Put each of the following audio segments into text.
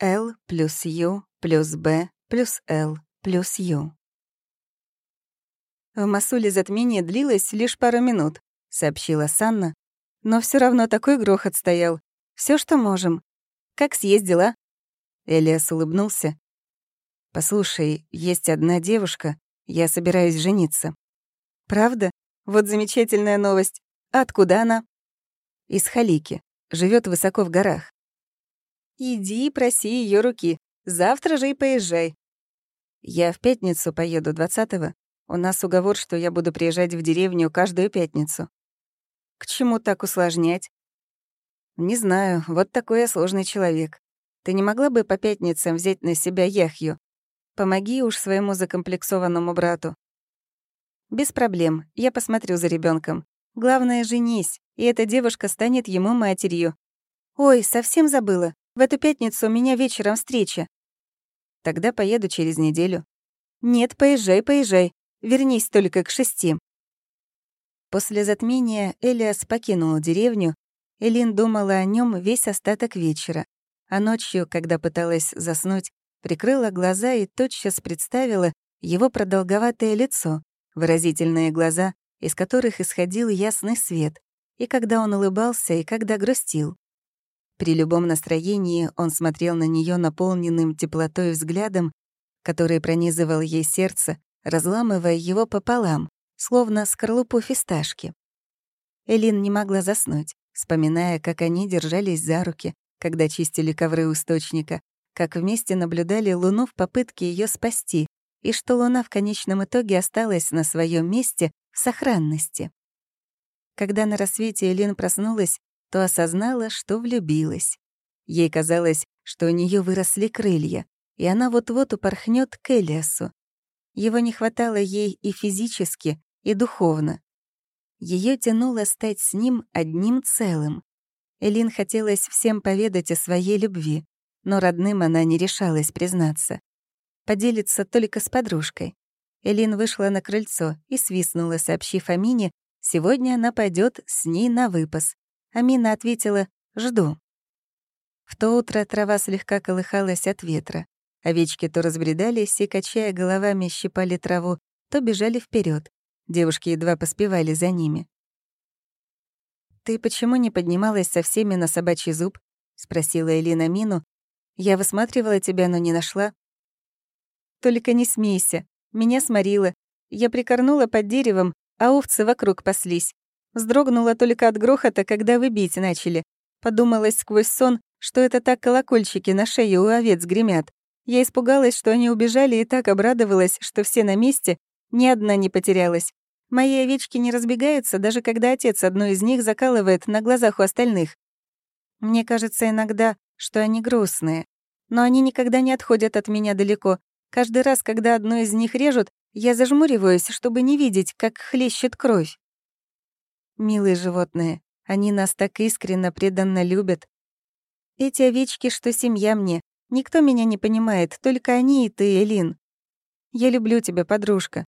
L плюс U плюс B плюс L плюс U. В Масуле затмение длилось лишь пару минут, сообщила Санна, но все равно такой грохот стоял. Все, что можем. Как съездила? Элиас улыбнулся. «Послушай, есть одна девушка, я собираюсь жениться». «Правда? Вот замечательная новость. Откуда она?» «Из Халики. Живет высоко в горах». «Иди и проси ее руки. Завтра же и поезжай». «Я в пятницу поеду, 20-го. У нас уговор, что я буду приезжать в деревню каждую пятницу». «К чему так усложнять?» «Не знаю, вот такой я сложный человек. Ты не могла бы по пятницам взять на себя Яхью? Помоги уж своему закомплексованному брату. Без проблем, я посмотрю за ребенком. Главное, женись, и эта девушка станет ему матерью. Ой, совсем забыла. В эту пятницу у меня вечером встреча. Тогда поеду через неделю. Нет, поезжай, поезжай. Вернись только к шести. После затмения Элиас покинул деревню. Элин думала о нем весь остаток вечера. А ночью, когда пыталась заснуть, прикрыла глаза и тотчас представила его продолговатое лицо, выразительные глаза, из которых исходил ясный свет, и когда он улыбался, и когда грустил. При любом настроении он смотрел на нее наполненным теплотой взглядом, который пронизывал ей сердце, разламывая его пополам, словно скорлупу фисташки. Элин не могла заснуть, вспоминая, как они держались за руки, когда чистили ковры источника, как вместе наблюдали Луну в попытке ее спасти, и что Луна в конечном итоге осталась на своем месте в сохранности. Когда на рассвете Элин проснулась, то осознала, что влюбилась. Ей казалось, что у нее выросли крылья, и она вот-вот упорхнет к Элиасу. Его не хватало ей и физически, и духовно. Ее тянуло стать с ним одним целым. Элин хотелось всем поведать о своей любви, но родным она не решалась признаться. Поделиться только с подружкой. Элин вышла на крыльцо и свистнула, сообщив Амине, сегодня она пойдет с ней на выпас. Амина ответила «Жду». В то утро трава слегка колыхалась от ветра. Овечки то разбредались и, качая головами, щипали траву, то бежали вперед. Девушки едва поспевали за ними. «Ты почему не поднималась со всеми на собачий зуб?» — спросила Элина Мину, я высматривала тебя, но не нашла. Только не смейся. Меня сморило. Я прикорнула под деревом, а овцы вокруг паслись. Вздрогнула только от грохота, когда вы бить начали. Подумалась сквозь сон, что это так колокольчики на шее у овец гремят. Я испугалась, что они убежали, и так обрадовалась, что все на месте, ни одна не потерялась. Мои овечки не разбегаются, даже когда отец одну из них закалывает на глазах у остальных. Мне кажется иногда, что они грустные. Но они никогда не отходят от меня далеко. Каждый раз, когда одну из них режут, я зажмуриваюсь, чтобы не видеть, как хлещет кровь. Милые животные, они нас так искренне, преданно любят. Эти овечки, что семья мне. Никто меня не понимает, только они и ты, Элин. Я люблю тебя, подружка.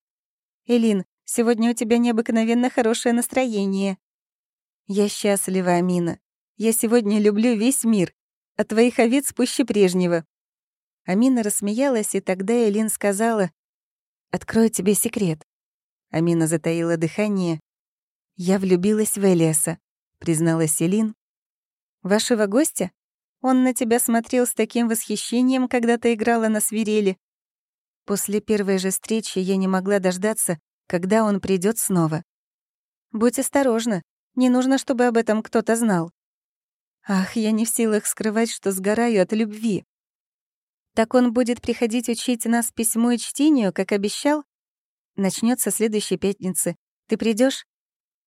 Элин, сегодня у тебя необыкновенно хорошее настроение. Я счастлива, Амина. Я сегодня люблю весь мир а твоих овец пуще прежнего». Амина рассмеялась, и тогда Элин сказала, «Открою тебе секрет». Амина затаила дыхание. «Я влюбилась в Элиаса», — призналась Элин. «Вашего гостя? Он на тебя смотрел с таким восхищением, когда ты играла на свирели. После первой же встречи я не могла дождаться, когда он придет снова. Будь осторожна, не нужно, чтобы об этом кто-то знал. Ах, я не в силах скрывать, что сгораю от любви. Так он будет приходить учить нас письму и чтению, как обещал? Начнется следующей пятницы. Ты придешь?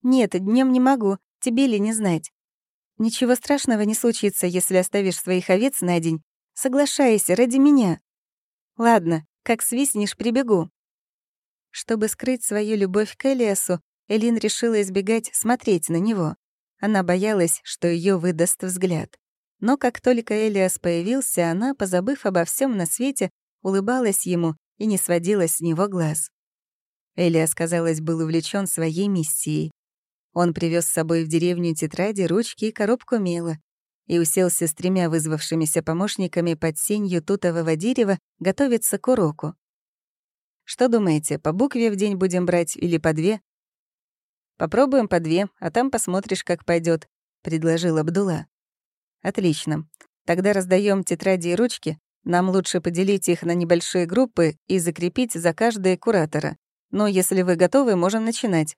Нет, днем не могу, тебе ли не знать. Ничего страшного не случится, если оставишь своих овец на день. Соглашайся, ради меня. Ладно, как свистнешь, прибегу. Чтобы скрыть свою любовь к Элиасу, Элин решила избегать смотреть на него. Она боялась, что ее выдаст взгляд. Но как только Элиас появился, она, позабыв обо всем на свете, улыбалась ему и не сводила с него глаз. Элиас, казалось, был увлечен своей миссией. Он привез с собой в деревню тетради, ручки и коробку мела. и уселся с тремя вызвавшимися помощниками под сенью тутового дерева готовиться к уроку. «Что думаете, по букве в день будем брать или по две?» «Попробуем по две, а там посмотришь, как пойдет, предложил Абдула. «Отлично. Тогда раздаем тетради и ручки. Нам лучше поделить их на небольшие группы и закрепить за каждой куратора. Но если вы готовы, можем начинать».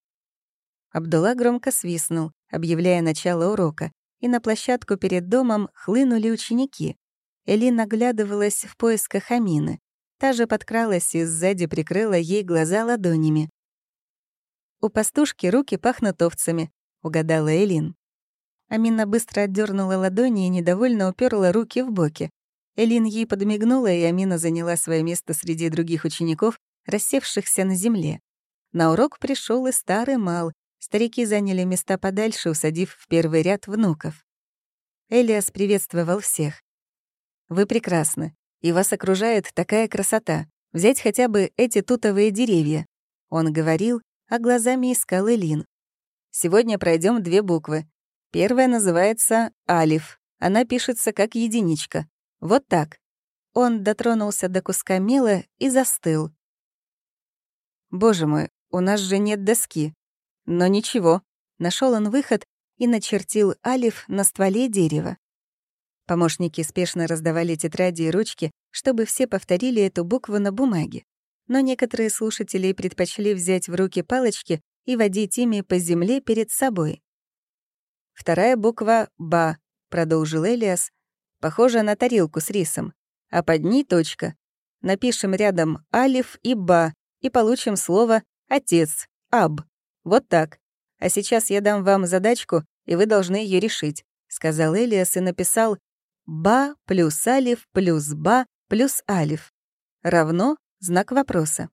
Абдулла громко свистнул, объявляя начало урока, и на площадку перед домом хлынули ученики. Элин наглядывалась в поисках Амины. Та же подкралась и сзади прикрыла ей глаза ладонями. «У пастушки руки пахнут овцами», — угадала Элин. Амина быстро отдернула ладони и недовольно уперла руки в боки. Элин ей подмигнула, и Амина заняла свое место среди других учеников, рассевшихся на земле. На урок пришел и старый мал. Старики заняли места подальше, усадив в первый ряд внуков. Элиас приветствовал всех. «Вы прекрасны, и вас окружает такая красота. Взять хотя бы эти тутовые деревья». Он говорил, а глазами искал Элин. «Сегодня пройдем две буквы. Первая называется «Алиф». Она пишется как единичка. Вот так. Он дотронулся до куска мела и застыл. Боже мой, у нас же нет доски. Но ничего. Нашел он выход и начертил алиф на стволе дерева. Помощники спешно раздавали тетради и ручки, чтобы все повторили эту букву на бумаге. Но некоторые слушатели предпочли взять в руки палочки и водить ими по земле перед собой. «Вторая буква — «ба», — продолжил Элиас, похожа на тарелку с рисом, а под ней точка. Напишем рядом «алиф» и «ба», и получим слово «отец», «аб». Вот так. А сейчас я дам вам задачку, и вы должны ее решить», — сказал Элиас и написал «ба плюс алиф плюс ба плюс алиф» равно знак вопроса.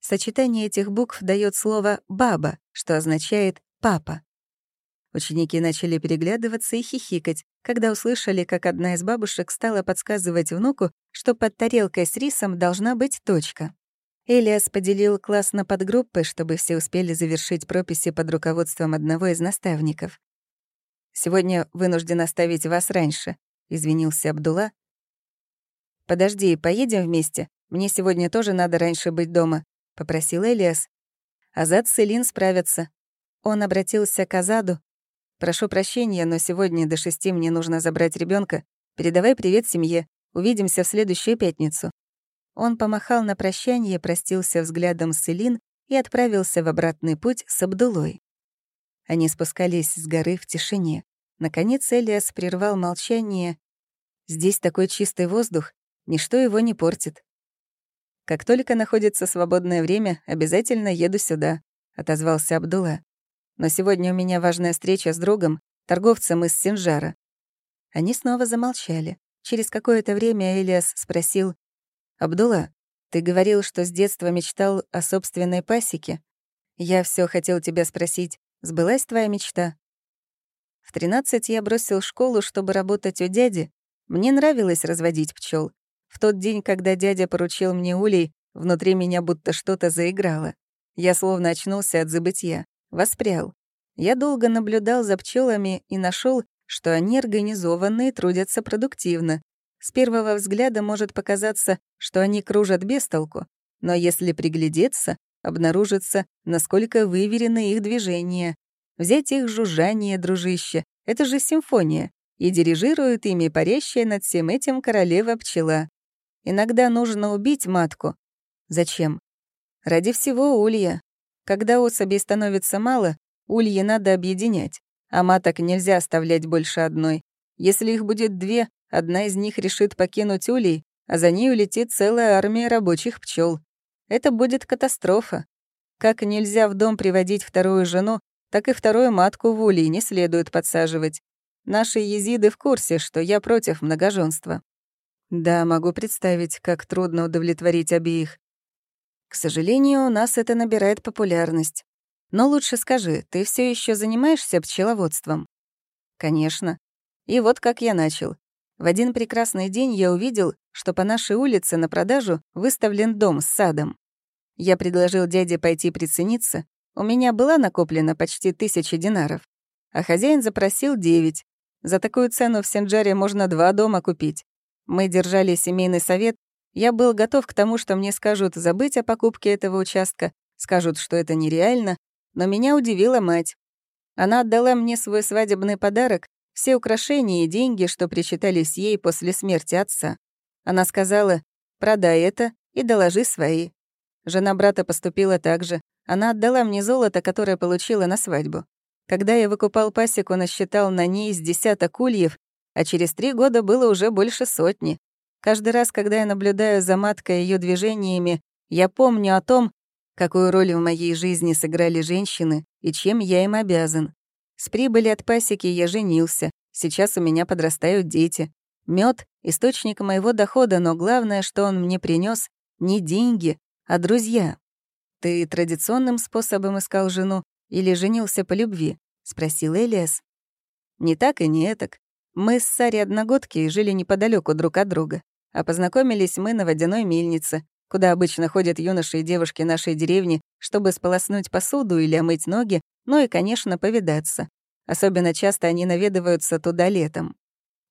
Сочетание этих букв дает слово «баба», что означает «папа». Ученики начали переглядываться и хихикать, когда услышали, как одна из бабушек стала подсказывать внуку, что под тарелкой с рисом должна быть точка. Элиас поделил класс на подгруппы, чтобы все успели завершить прописи под руководством одного из наставников. «Сегодня вынужден оставить вас раньше», — извинился Абдулла. «Подожди, поедем вместе? Мне сегодня тоже надо раньше быть дома», — попросил Элиас. Азад с Элин справятся. Он обратился к Азаду. «Прошу прощения, но сегодня до шести мне нужно забрать ребенка. Передавай привет семье. Увидимся в следующую пятницу». Он помахал на прощание, простился взглядом с Элин и отправился в обратный путь с Абдулой. Они спускались с горы в тишине. Наконец Элиас прервал молчание. «Здесь такой чистый воздух, ничто его не портит. Как только находится свободное время, обязательно еду сюда», — отозвался Абдулла. «Но сегодня у меня важная встреча с другом, торговцем из Синжара». Они снова замолчали. Через какое-то время Элиас спросил, «Абдулла, ты говорил, что с детства мечтал о собственной пасеке. Я все хотел тебя спросить, сбылась твоя мечта?» В 13 я бросил школу, чтобы работать у дяди. Мне нравилось разводить пчел. В тот день, когда дядя поручил мне улей, внутри меня будто что-то заиграло. Я словно очнулся от забытья, воспрял. Я долго наблюдал за пчелами и нашел, что они организованные трудятся продуктивно. С первого взгляда может показаться, что они кружат без толку, но если приглядеться, обнаружится, насколько выверены их движения. Взять их жужжание, дружище, это же симфония, и дирижирует ими парящая над всем этим королева-пчела. Иногда нужно убить матку. Зачем? Ради всего улья. Когда особей становится мало, ульи надо объединять, а маток нельзя оставлять больше одной. Если их будет две, Одна из них решит покинуть улей, а за ней улетит целая армия рабочих пчел. Это будет катастрофа. Как нельзя в дом приводить вторую жену, так и вторую матку в улей не следует подсаживать. Наши езиды в курсе, что я против многоженства. Да, могу представить, как трудно удовлетворить обеих. К сожалению, у нас это набирает популярность. Но лучше скажи, ты все еще занимаешься пчеловодством? Конечно. И вот как я начал. В один прекрасный день я увидел, что по нашей улице на продажу выставлен дом с садом. Я предложил дяде пойти прицениться. У меня была накоплена почти тысяча динаров. А хозяин запросил девять. За такую цену в Сенджаре можно два дома купить. Мы держали семейный совет. Я был готов к тому, что мне скажут забыть о покупке этого участка, скажут, что это нереально, но меня удивила мать. Она отдала мне свой свадебный подарок, все украшения и деньги, что причитались ей после смерти отца. Она сказала, продай это и доложи свои. Жена брата поступила так же. Она отдала мне золото, которое получила на свадьбу. Когда я выкупал пасеку, насчитал на ней с десяток ульев, а через три года было уже больше сотни. Каждый раз, когда я наблюдаю за маткой ее движениями, я помню о том, какую роль в моей жизни сыграли женщины и чем я им обязан. С прибыли от пасеки я женился, сейчас у меня подрастают дети. Мед источник моего дохода, но главное, что он мне принес не деньги, а друзья. Ты традиционным способом искал жену или женился по любви? спросил Элиас. Не так и не так. Мы с Сари одногодки и жили неподалеку друг от друга. А познакомились мы на водяной мельнице, куда обычно ходят юноши и девушки нашей деревни, чтобы сполоснуть посуду или омыть ноги, ну и, конечно, повидаться. Особенно часто они наведываются туда летом.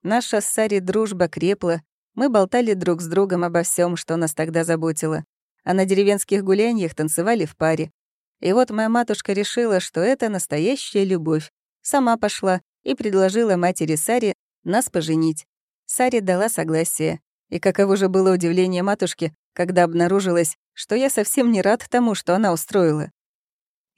Наша с Сари дружба крепла, мы болтали друг с другом обо всем, что нас тогда заботило. А на деревенских гуляньях танцевали в паре. И вот моя матушка решила, что это настоящая любовь. Сама пошла и предложила матери Саре нас поженить. Саре дала согласие. И каково же было удивление матушки, когда обнаружилось, что я совсем не рад тому, что она устроила.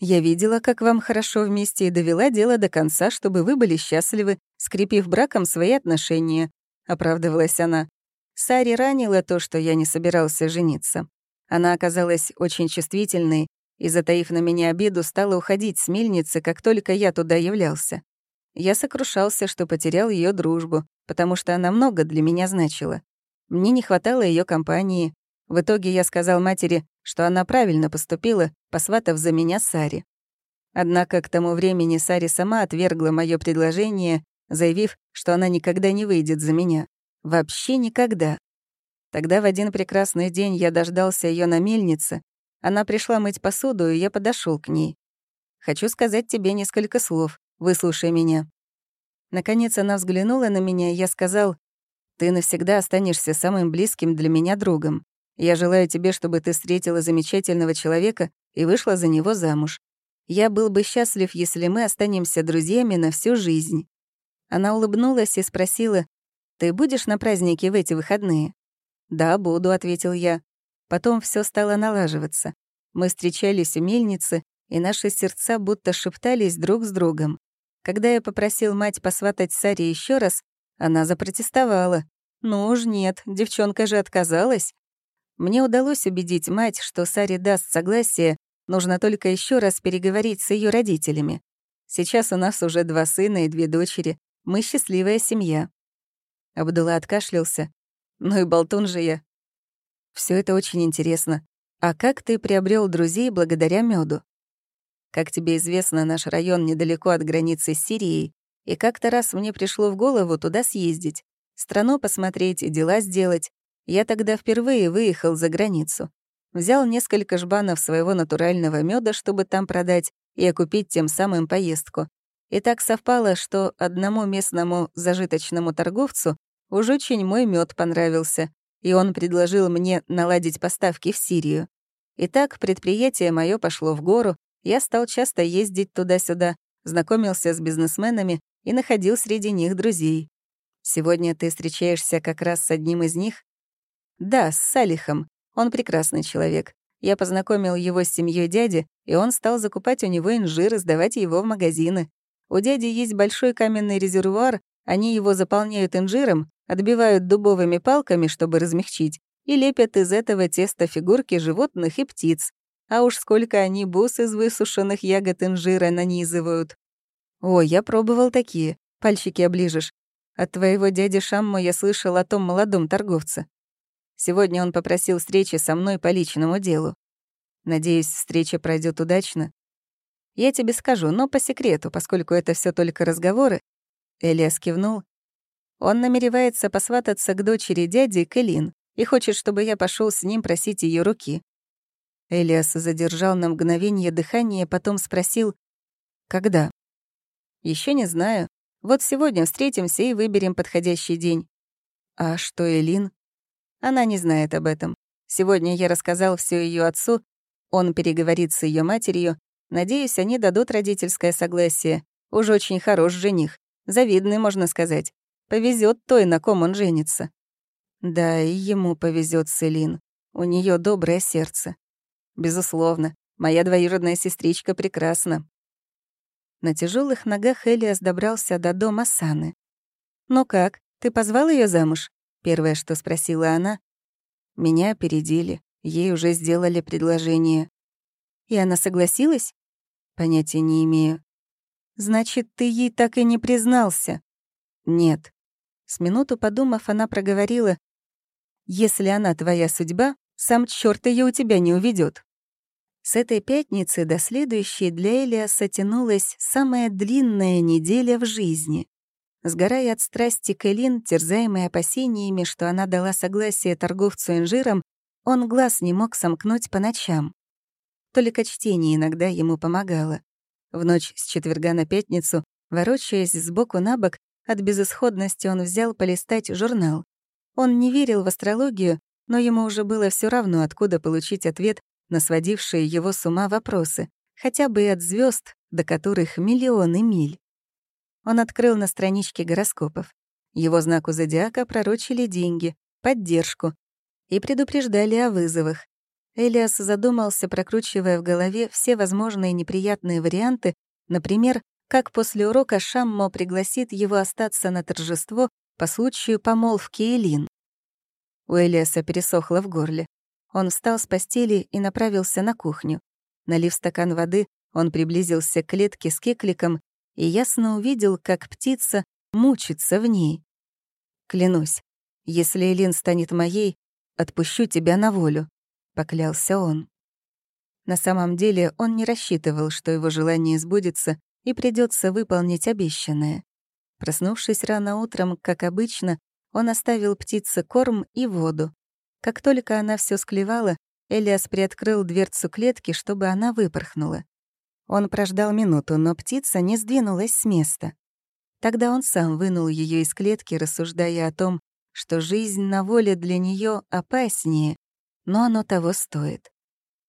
Я видела, как вам хорошо вместе, и довела дело до конца, чтобы вы были счастливы, скрепив браком свои отношения», — оправдывалась она. Саре ранило то, что я не собирался жениться. Она оказалась очень чувствительной и, затаив на меня обиду, стала уходить с мельницы, как только я туда являлся. Я сокрушался, что потерял ее дружбу, потому что она много для меня значила. Мне не хватало ее компании. В итоге я сказал матери, что она правильно поступила, посватав за меня Сари. Однако к тому времени Сари сама отвергла мое предложение, заявив, что она никогда не выйдет за меня. Вообще никогда. Тогда в один прекрасный день я дождался ее на мельнице. Она пришла мыть посуду, и я подошел к ней. «Хочу сказать тебе несколько слов. Выслушай меня». Наконец она взглянула на меня, и я сказал, ты навсегда останешься самым близким для меня другом. Я желаю тебе, чтобы ты встретила замечательного человека и вышла за него замуж. Я был бы счастлив, если мы останемся друзьями на всю жизнь». Она улыбнулась и спросила, «Ты будешь на празднике в эти выходные?» «Да, буду», — ответил я. Потом все стало налаживаться. Мы встречались у мельницы, и наши сердца будто шептались друг с другом. Когда я попросил мать посватать Саре еще раз, она запротестовала. «Ну уж нет, девчонка же отказалась». Мне удалось убедить мать, что Саре даст согласие, нужно только еще раз переговорить с ее родителями. Сейчас у нас уже два сына и две дочери. Мы счастливая семья. Абдулла откашлялся. Ну и болтун же я. Все это очень интересно. А как ты приобрел друзей благодаря меду? Как тебе известно, наш район недалеко от границы с Сирией, и как-то раз мне пришло в голову туда съездить, страну посмотреть и дела сделать. Я тогда впервые выехал за границу. Взял несколько жбанов своего натурального меда, чтобы там продать и окупить тем самым поездку. И так совпало, что одному местному зажиточному торговцу уж очень мой мед понравился, и он предложил мне наладить поставки в Сирию. И так предприятие мое пошло в гору, я стал часто ездить туда-сюда, знакомился с бизнесменами и находил среди них друзей. Сегодня ты встречаешься как раз с одним из них? Да, с Салихом. Он прекрасный человек. Я познакомил его с семьей дяди, и он стал закупать у него инжир и сдавать его в магазины. У дяди есть большой каменный резервуар, они его заполняют инжиром, отбивают дубовыми палками, чтобы размягчить, и лепят из этого теста фигурки животных и птиц. А уж сколько они бус из высушенных ягод инжира нанизывают. «О, я пробовал такие. Пальчики оближешь. От твоего дяди Шамму я слышал о том молодом торговце. Сегодня он попросил встречи со мной по личному делу. Надеюсь, встреча пройдет удачно. Я тебе скажу, но по секрету, поскольку это все только разговоры. Элиас кивнул. Он намеревается посвататься к дочери дяди Кэлин и хочет, чтобы я пошел с ним просить ее руки. Элиас задержал на мгновение дыхание, потом спросил, «Когда?» Еще не знаю. Вот сегодня встретимся и выберем подходящий день». «А что Элин?» Она не знает об этом. Сегодня я рассказал все ее отцу, он переговорит с ее матерью. Надеюсь, они дадут родительское согласие. Уж очень хорош жених. Завидный, можно сказать. Повезет той, на ком он женится. Да, и ему повезет Селин. У нее доброе сердце. Безусловно, моя двоюродная сестричка прекрасна. На тяжелых ногах Элиас добрался до дома Саны. «Ну как, ты позвал ее замуж?» Первое, что спросила она. Меня опередили. Ей уже сделали предложение. И она согласилась? Понятия не имею. Значит, ты ей так и не признался? Нет. С минуту подумав, она проговорила. Если она твоя судьба, сам черт ее у тебя не уведет. С этой пятницы до следующей для Элиаса тянулась самая длинная неделя в жизни. Сгорая от страсти к Элин, терзаемой опасениями, что она дала согласие торговцу инжиром, он глаз не мог сомкнуть по ночам. Только чтение иногда ему помогало. В ночь с четверга на пятницу, ворочаясь сбоку на бок, от безысходности он взял полистать журнал. Он не верил в астрологию, но ему уже было все равно, откуда получить ответ на сводившие его с ума вопросы, хотя бы и от звезд, до которых миллионы миль. Он открыл на страничке гороскопов. Его знаку зодиака пророчили деньги, поддержку и предупреждали о вызовах. Элиас задумался, прокручивая в голове все возможные неприятные варианты, например, как после урока Шаммо пригласит его остаться на торжество по случаю помолвки Элин. У Элиаса пересохло в горле. Он встал с постели и направился на кухню. Налив стакан воды, он приблизился к клетке с кекликом и ясно увидел, как птица мучится в ней. «Клянусь, если Элин станет моей, отпущу тебя на волю», — поклялся он. На самом деле он не рассчитывал, что его желание сбудется, и придется выполнить обещанное. Проснувшись рано утром, как обычно, он оставил птице корм и воду. Как только она все склевала, Элиас приоткрыл дверцу клетки, чтобы она выпорхнула. Он прождал минуту, но птица не сдвинулась с места. Тогда он сам вынул ее из клетки, рассуждая о том, что жизнь на воле для нее опаснее, но оно того стоит.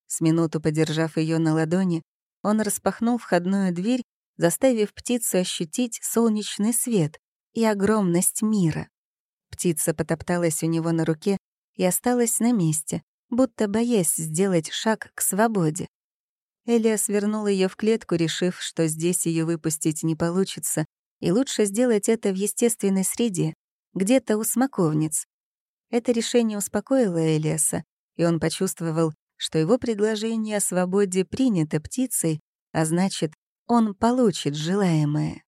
С минуту подержав ее на ладони, он распахнул входную дверь заставив птицу ощутить солнечный свет и огромность мира. Птица потопталась у него на руке и осталась на месте, будто боясь сделать шаг к свободе. Элиас вернул ее в клетку, решив, что здесь ее выпустить не получится, и лучше сделать это в естественной среде, где-то у смоковниц. Это решение успокоило Элиаса, и он почувствовал, что его предложение о свободе принято птицей, а значит, он получит желаемое.